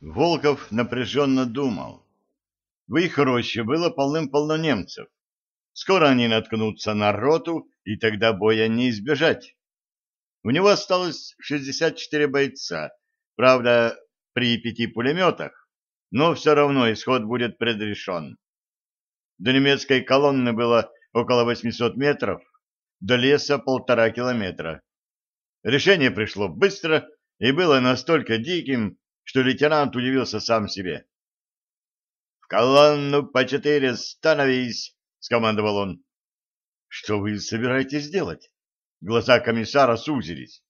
Волков напряженно думал. В их роще было полным-полно немцев. Скоро они наткнутся на роту, и тогда боя не избежать. У него осталось 64 бойца, правда, при пяти пулеметах, но все равно исход будет предрешен. До немецкой колонны было около 800 метров, до леса полтора километра. Решение пришло быстро и было настолько диким, что лейтенант удивился сам себе. — В колонну по четыре становись! — скомандовал он. — Что вы собираетесь делать? Глаза комиссара сузились.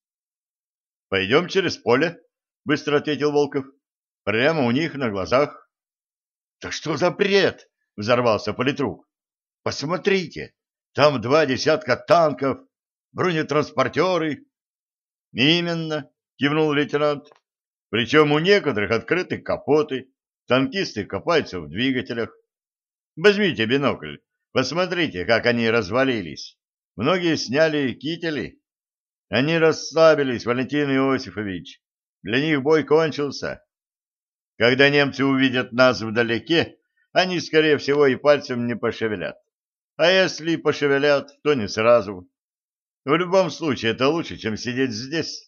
— Пойдем через поле, — быстро ответил Волков. — Прямо у них на глазах. — Да что за бред? — взорвался политрук. — Посмотрите, там два десятка танков, бронетранспортеры. — Именно, — кивнул лейтенант. Причем у некоторых открыты капоты, танкисты копаются в двигателях. Возьмите бинокль, посмотрите, как они развалились. Многие сняли кители. Они расслабились, Валентин Иосифович. Для них бой кончился. Когда немцы увидят нас вдалеке, они, скорее всего, и пальцем не пошевелят. А если пошевелят, то не сразу. В любом случае, это лучше, чем сидеть здесь.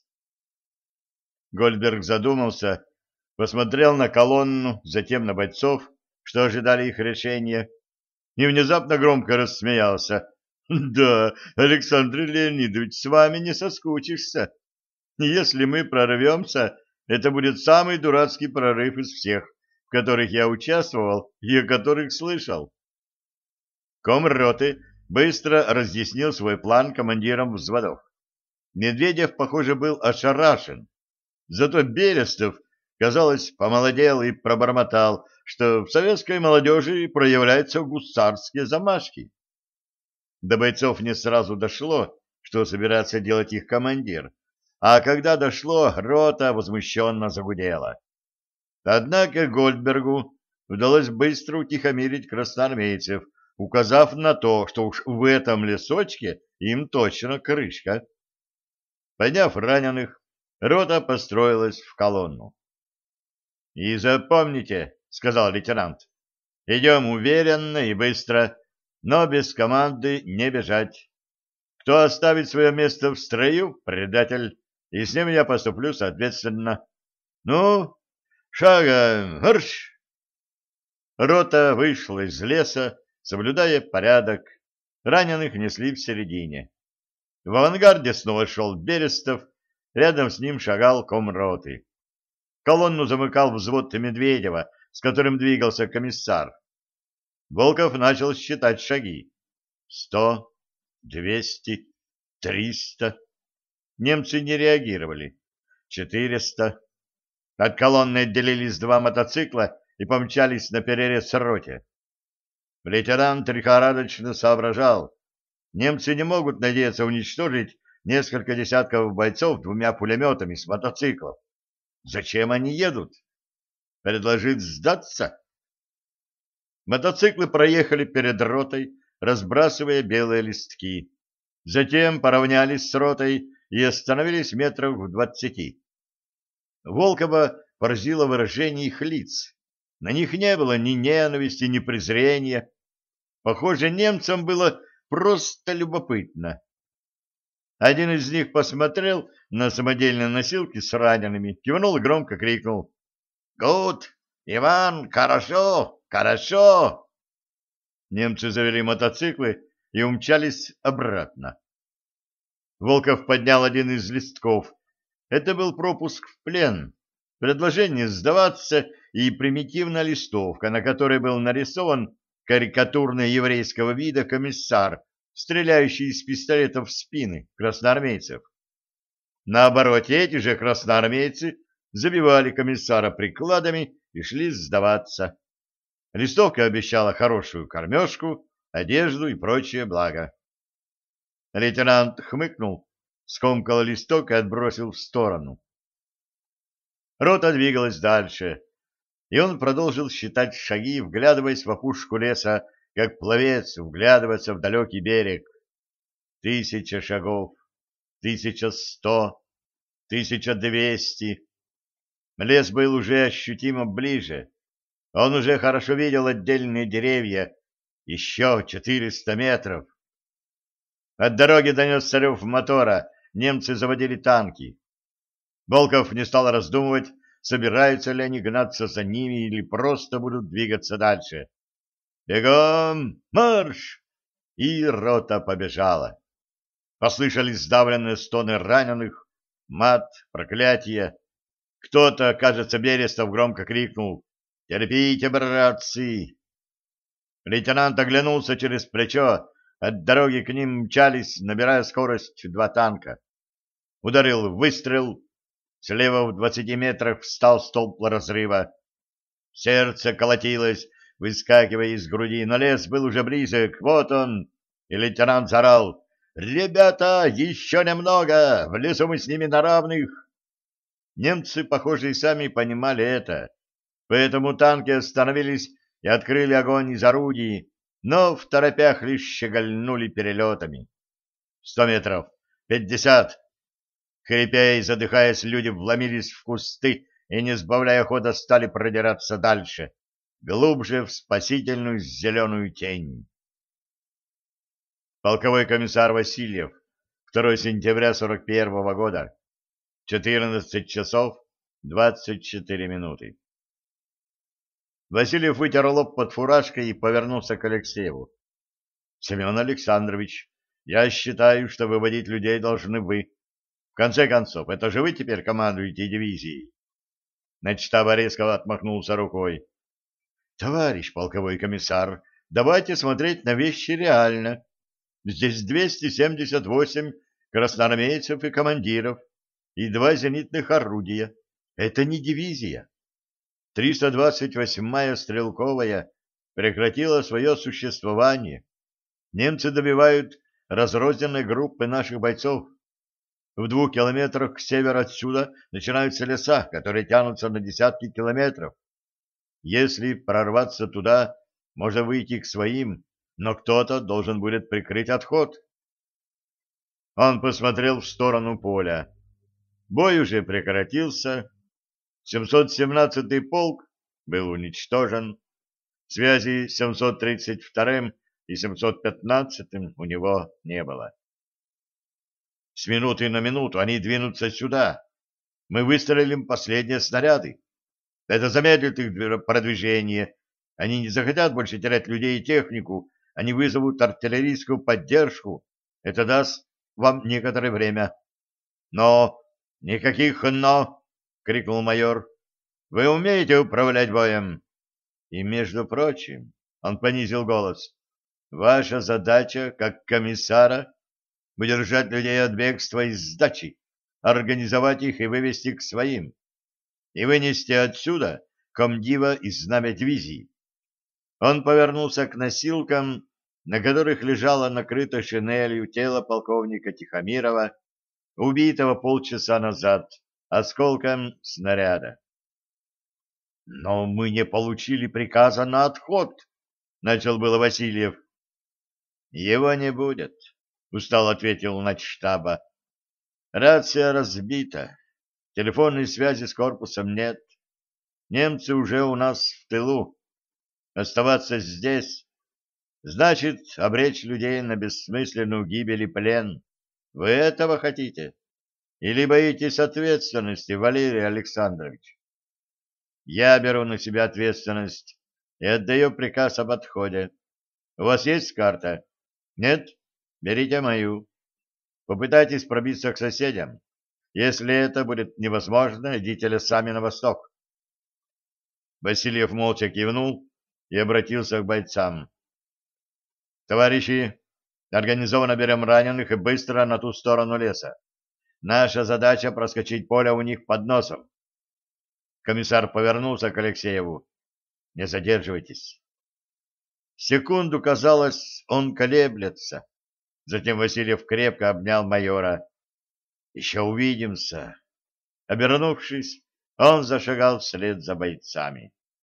Гольдберг задумался, посмотрел на колонну, затем на бойцов, что ожидали их решения, и внезапно громко рассмеялся. «Да, Александр Леонидович, с вами не соскучишься. Если мы прорвемся, это будет самый дурацкий прорыв из всех, в которых я участвовал и о которых слышал». Комроты быстро разъяснил свой план командирам взводов. Медведев, похоже, был ошарашен Зато Берестов, казалось, помолодел и пробормотал, что в советской молодежи проявляются гусарские замашки. До бойцов не сразу дошло, что собирается делать их командир, а когда дошло, рота возмущенно загудела. Однако Гольдбергу удалось быстро утихомирить красноармейцев, указав на то, что уж в этом лесочке им точно крышка. Подняв раненых, Рота построилась в колонну. — И запомните, — сказал лейтенант, — идем уверенно и быстро, но без команды не бежать. Кто оставит свое место в строю — предатель, и с ним я поступлю соответственно. Ну, шагом, марш! Рота вышла из леса, соблюдая порядок. Раненых несли в середине. В авангарде снова шел Берестов, Рядом с ним шагал комроты. Колонну замыкал взвод Медведева, с которым двигался комиссар. Волков начал считать шаги. Сто, двести, триста. Немцы не реагировали. Четыреста. От колонны отделились два мотоцикла и помчались на перерез роте. Лейтенант лихорадочно соображал. Немцы не могут надеяться уничтожить несколько десятков бойцов двумя пулеметами с мотоциклов. Зачем они едут? Предложить сдаться? Мотоциклы проехали перед ротой, разбрасывая белые листки. Затем поравнялись с ротой и остановились метров в двадцати. Волкова поразило выражение их лиц. На них не было ни ненависти, ни презрения. Похоже, немцам было просто любопытно. Один из них посмотрел на самодельные носилки с ранеными, кивнул и громко крикнул. «Гуд! Иван, хорошо! Хорошо!» Немцы завели мотоциклы и умчались обратно. Волков поднял один из листков. Это был пропуск в плен, предложение сдаваться и примитивная листовка, на которой был нарисован карикатурный еврейского вида комиссар стреляющий из пистолетов в спины красноармейцев. Наоборот, эти же красноармейцы забивали комиссара прикладами и шли сдаваться. Листовка обещала хорошую кормежку, одежду и прочее благо. Лейтенант хмыкнул, скомкал листок и отбросил в сторону. Рота двигалась дальше, и он продолжил считать шаги, вглядываясь в опушку леса как пловец вглядываться в далекий берег. Тысяча шагов, тысяча сто, тысяча двести. Лес был уже ощутимо ближе. Он уже хорошо видел отдельные деревья. Еще четыреста метров. От дороги донесся рев мотора. Немцы заводили танки. Волков не стал раздумывать, собираются ли они гнаться за ними или просто будут двигаться дальше. «Бегом! Марш!» И рота побежала. Послышались сдавленные стоны раненых, мат, проклятия. Кто-то, кажется, Берестов громко крикнул «Терпите, братцы!» Лейтенант оглянулся через плечо, от дороги к ним мчались, набирая скорость, два танка. Ударил выстрел, слева в двадцати метрах встал столб разрыва. Сердце колотилось, выскакивая из груди, но лес был уже близок, вот он, и лейтенант заорал «Ребята, еще немного! В лесу мы с ними на равных!» Немцы, похоже, и сами понимали это, поэтому танки остановились и открыли огонь из орудий, но в торопях лишь щегольнули перелетами. Сто метров, пятьдесят. Хрипя и задыхаясь, люди вломились в кусты и, не сбавляя хода, стали продираться дальше, глубже в спасительную зеленую тень полковой комиссар Васильев, 2 сентября 41 -го года, 14 часов 24 минуты. Васильев вытер лоб под фуражкой и повернулся к Алексееву. — Семен Александрович, я считаю, что выводить людей должны вы. В конце концов, это же вы теперь командуете дивизией. Начтаба резко отмахнулся рукой. — Товарищ полковой комиссар, давайте смотреть на вещи реально. Здесь 278 красноармейцев и командиров и два зенитных орудия. Это не дивизия. 328-я стрелковая прекратила свое существование. Немцы добивают разрозненной группы наших бойцов. В двух километрах к северу отсюда начинаются леса, которые тянутся на десятки километров. Если прорваться туда, можно выйти к своим но кто-то должен будет прикрыть отход. Он посмотрел в сторону поля. Бой уже прекратился. 717-й полк был уничтожен. Связи с 732-м и 715-м у него не было. С минуты на минуту они двинутся сюда. Мы выстрелим последние снаряды. Это замедлит их продвижение. Они не захотят больше терять людей и технику, они вызовут артиллерийскую поддержку. Это даст вам некоторое время. Но никаких «но!» — крикнул майор. Вы умеете управлять боем? И, между прочим, он понизил голос, ваша задача, как комиссара, удержать людей от бегства и сдачи, организовать их и вывести к своим, и вынести отсюда комдива и знамя дивизии. Он повернулся к носилкам на которых лежало накрыто шинелью тело полковника Тихомирова, убитого полчаса назад осколком снаряда. «Но мы не получили приказа на отход», — начал было Васильев. «Его не будет», — устал ответил начштаба. «Рация разбита, телефонной связи с корпусом нет. Немцы уже у нас в тылу. Оставаться здесь Значит, обречь людей на бессмысленную гибель и плен. Вы этого хотите? Или боитесь ответственности, Валерий Александрович? Я беру на себя ответственность и отдаю приказ об отходе. У вас есть карта? Нет? Берите мою. Попытайтесь пробиться к соседям. Если это будет невозможно, идите лесами на восток. Васильев молча кивнул и обратился к бойцам. Товарищи, организованно берем раненых и быстро на ту сторону леса. Наша задача проскочить поле у них под носом. Комиссар повернулся к Алексееву. Не задерживайтесь. Секунду казалось, он колеблется. Затем Васильев крепко обнял майора. Еще увидимся. Обернувшись, он зашагал вслед за бойцами.